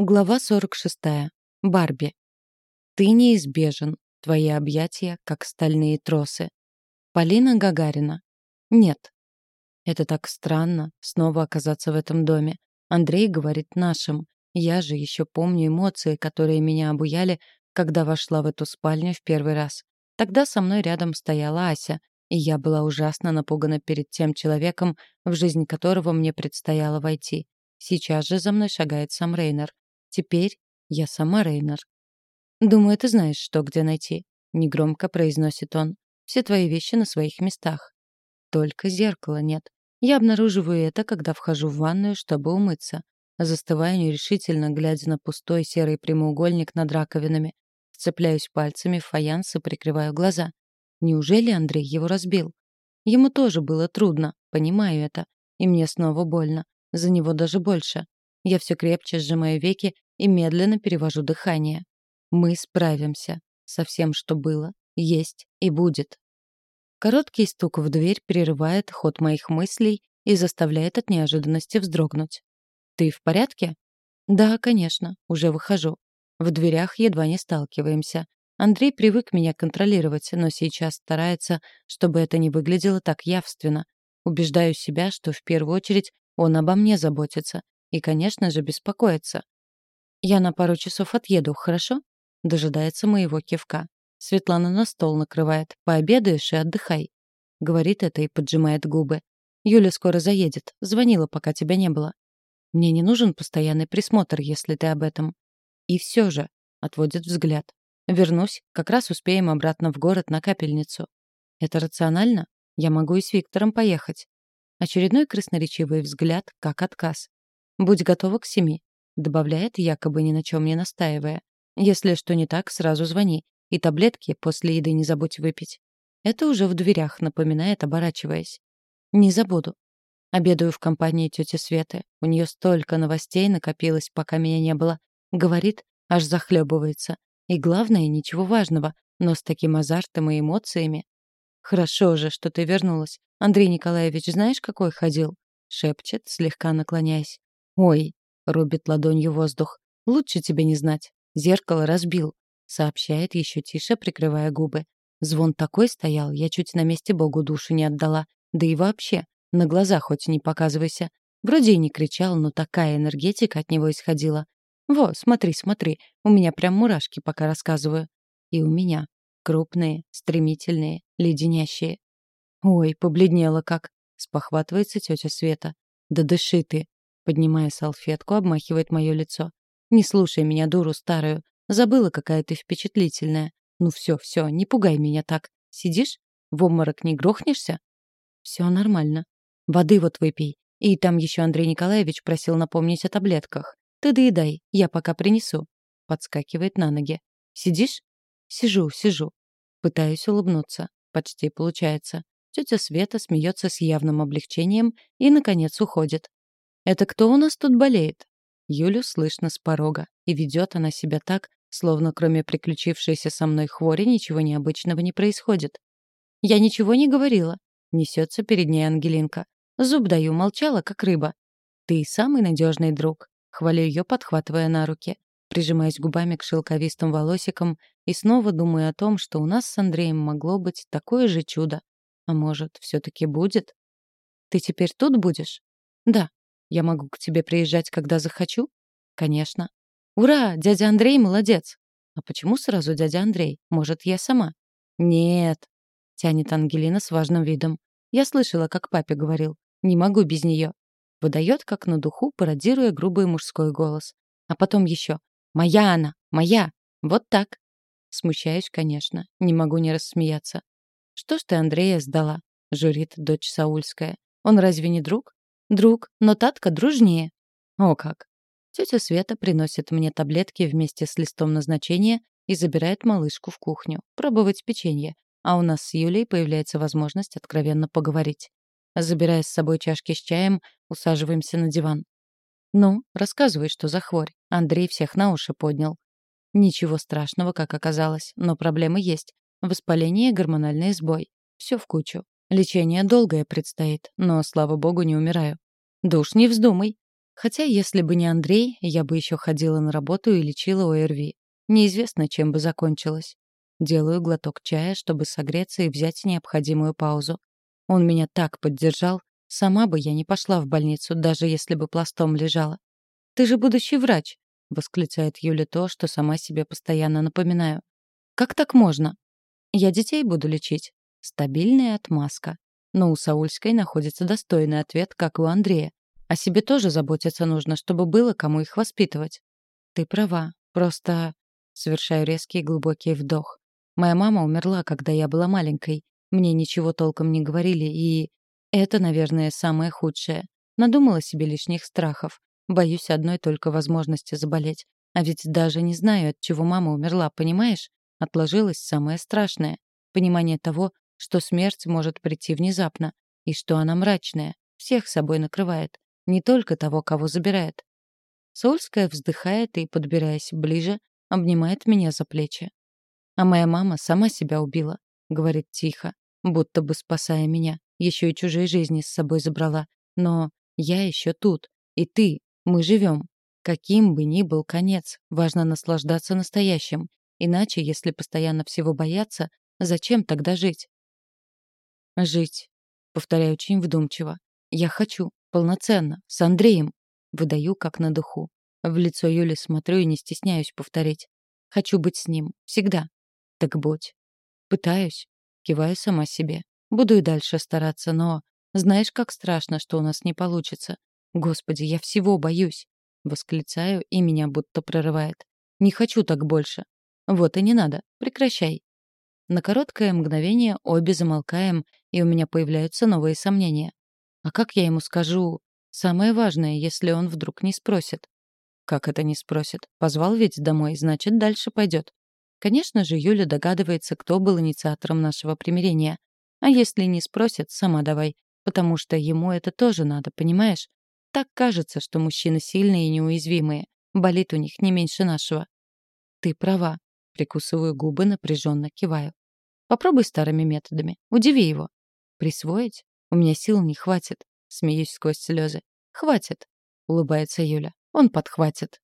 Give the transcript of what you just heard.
Глава 46. Барби. Ты неизбежен. Твои объятия, как стальные тросы. Полина Гагарина. Нет. Это так странно, снова оказаться в этом доме. Андрей говорит нашим. Я же еще помню эмоции, которые меня обуяли, когда вошла в эту спальню в первый раз. Тогда со мной рядом стояла Ася, и я была ужасно напугана перед тем человеком, в жизнь которого мне предстояло войти. Сейчас же за мной шагает сам Рейнер. Теперь я сама Рейнер. «Думаю, ты знаешь, что где найти», — негромко произносит он. «Все твои вещи на своих местах. Только зеркала нет. Я обнаруживаю это, когда вхожу в ванную, чтобы умыться. Застываю нерешительно, глядя на пустой серый прямоугольник над раковинами. Вцепляюсь пальцами в фаянс и прикрываю глаза. Неужели Андрей его разбил? Ему тоже было трудно, понимаю это. И мне снова больно. За него даже больше. Я все крепче сжимаю веки и медленно перевожу дыхание. Мы справимся со всем, что было, есть и будет. Короткий стук в дверь прерывает ход моих мыслей и заставляет от неожиданности вздрогнуть. «Ты в порядке?» «Да, конечно, уже выхожу. В дверях едва не сталкиваемся. Андрей привык меня контролировать, но сейчас старается, чтобы это не выглядело так явственно. Убеждаю себя, что в первую очередь он обо мне заботится, и, конечно же, беспокоится. «Я на пару часов отъеду, хорошо?» Дожидается моего кивка. Светлана на стол накрывает. «Пообедаешь и отдыхай». Говорит это и поджимает губы. «Юля скоро заедет. Звонила, пока тебя не было. Мне не нужен постоянный присмотр, если ты об этом». И все же, отводит взгляд. Вернусь, как раз успеем обратно в город на капельницу. Это рационально? Я могу и с Виктором поехать. Очередной красноречивый взгляд, как отказ. «Будь готова к семи», — добавляет, якобы ни на чем не настаивая. «Если что не так, сразу звони. И таблетки после еды не забудь выпить». Это уже в дверях напоминает, оборачиваясь. «Не забуду». Обедаю в компании тети Светы. У нее столько новостей накопилось, пока меня не было. Говорит, аж захлебывается. И главное, ничего важного, но с таким азартом и эмоциями. «Хорошо же, что ты вернулась. Андрей Николаевич знаешь, какой ходил?» — шепчет, слегка наклоняясь. «Ой», — рубит ладонью воздух, — «лучше тебе не знать. Зеркало разбил», — сообщает еще тише, прикрывая губы. Звон такой стоял, я чуть на месте Богу душу не отдала. Да и вообще, на глаза хоть не показывайся. Вроде и не кричал, но такая энергетика от него исходила. Во, смотри, смотри, у меня прям мурашки, пока рассказываю. И у меня. Крупные, стремительные, леденящие. Ой, побледнела как. Спохватывается тетя Света. Да дыши ты. Поднимая салфетку, обмахивает мое лицо. «Не слушай меня, дуру старую. Забыла, какая ты впечатлительная. Ну все, все, не пугай меня так. Сидишь? В обморок не грохнешься?» «Все нормально. Воды вот выпей. И там еще Андрей Николаевич просил напомнить о таблетках. Ты доедай, я пока принесу». Подскакивает на ноги. «Сидишь?» «Сижу, сижу». Пытаюсь улыбнуться. Почти получается. Тетя Света смеется с явным облегчением и, наконец, уходит. «Это кто у нас тут болеет?» Юлю слышно с порога, и ведет она себя так, словно кроме приключившейся со мной хвори ничего необычного не происходит. «Я ничего не говорила», — несется перед ней Ангелинка. «Зуб даю, молчала, как рыба». «Ты самый надежный друг», — хвалю ее, подхватывая на руки, прижимаясь губами к шелковистым волосикам и снова думаю о том, что у нас с Андреем могло быть такое же чудо. А может, все таки будет? «Ты теперь тут будешь?» «Да», я могу к тебе приезжать, когда захочу? Конечно. Ура, дядя Андрей молодец. А почему сразу дядя Андрей? Может, я сама? Нет, тянет Ангелина с важным видом. Я слышала, как папе говорил. Не могу без нее. Выдает, как на духу, пародируя грубый мужской голос. А потом еще. Моя она, моя. Вот так. Смущаюсь, конечно. Не могу не рассмеяться. Что ж ты Андрея сдала? Журит дочь Саульская. Он разве не друг? Друг, но татка дружнее. О как. Тетя Света приносит мне таблетки вместе с листом назначения и забирает малышку в кухню, пробовать печенье. А у нас с Юлей появляется возможность откровенно поговорить. Забирая с собой чашки с чаем, усаживаемся на диван. «Ну, рассказывай, что за хворь». Андрей всех на уши поднял. Ничего страшного, как оказалось, но проблемы есть. Воспаление и гормональный сбой. Все в кучу. Лечение долгое предстоит, но, слава богу, не умираю. Душ не вздумай. Хотя, если бы не Андрей, я бы еще ходила на работу и лечила ОРВИ. Неизвестно, чем бы закончилось. Делаю глоток чая, чтобы согреться и взять необходимую паузу. Он меня так поддержал, сама бы я не пошла в больницу, даже если бы пластом лежала. «Ты же будущий врач!» — восклицает Юля то, что сама себе постоянно напоминаю. «Как так можно?» «Я детей буду лечить». Стабильная отмазка. Но у Саульской находится достойный ответ, как у Андрея. О себе тоже заботиться нужно, чтобы было кому их воспитывать. Ты права. Просто совершаю резкий и глубокий вдох. Моя мама умерла, когда я была маленькой. Мне ничего толком не говорили, и... Это, наверное, самое худшее. Надумала себе лишних страхов. Боюсь одной только возможности заболеть. А ведь даже не знаю, от чего мама умерла, понимаешь? Отложилось самое страшное. Понимание того, что смерть может прийти внезапно, и что она мрачная, всех собой накрывает не только того, кого забирает. Сольская вздыхает и, подбираясь ближе, обнимает меня за плечи. «А моя мама сама себя убила», — говорит тихо, будто бы спасая меня. Еще и чужие жизни с собой забрала. Но я еще тут. И ты. Мы живем. Каким бы ни был конец, важно наслаждаться настоящим. Иначе, если постоянно всего бояться, зачем тогда жить? Жить. Повторяю очень вдумчиво. Я хочу. Полноценно. С Андреем. Выдаю как на духу. В лицо Юли смотрю и не стесняюсь повторить. Хочу быть с ним. Всегда. Так будь. Пытаюсь. Киваю сама себе. Буду и дальше стараться, но... Знаешь, как страшно, что у нас не получится. Господи, я всего боюсь. Восклицаю, и меня будто прорывает. Не хочу так больше. Вот и не надо. Прекращай. На короткое мгновение обе замолкаем, и у меня появляются новые сомнения. А как я ему скажу? Самое важное, если он вдруг не спросит. Как это не спросит? Позвал ведь домой, значит, дальше пойдет. Конечно же, Юля догадывается, кто был инициатором нашего примирения. А если не спросит, сама давай. Потому что ему это тоже надо, понимаешь? Так кажется, что мужчины сильные и неуязвимые. Болит у них не меньше нашего. Ты права. Прикусываю губы, напряженно киваю. Попробуй старыми методами. Удиви его. Присвоить? У меня сил не хватит. Смеюсь сквозь слезы. Хватит, улыбается Юля. Он подхватит.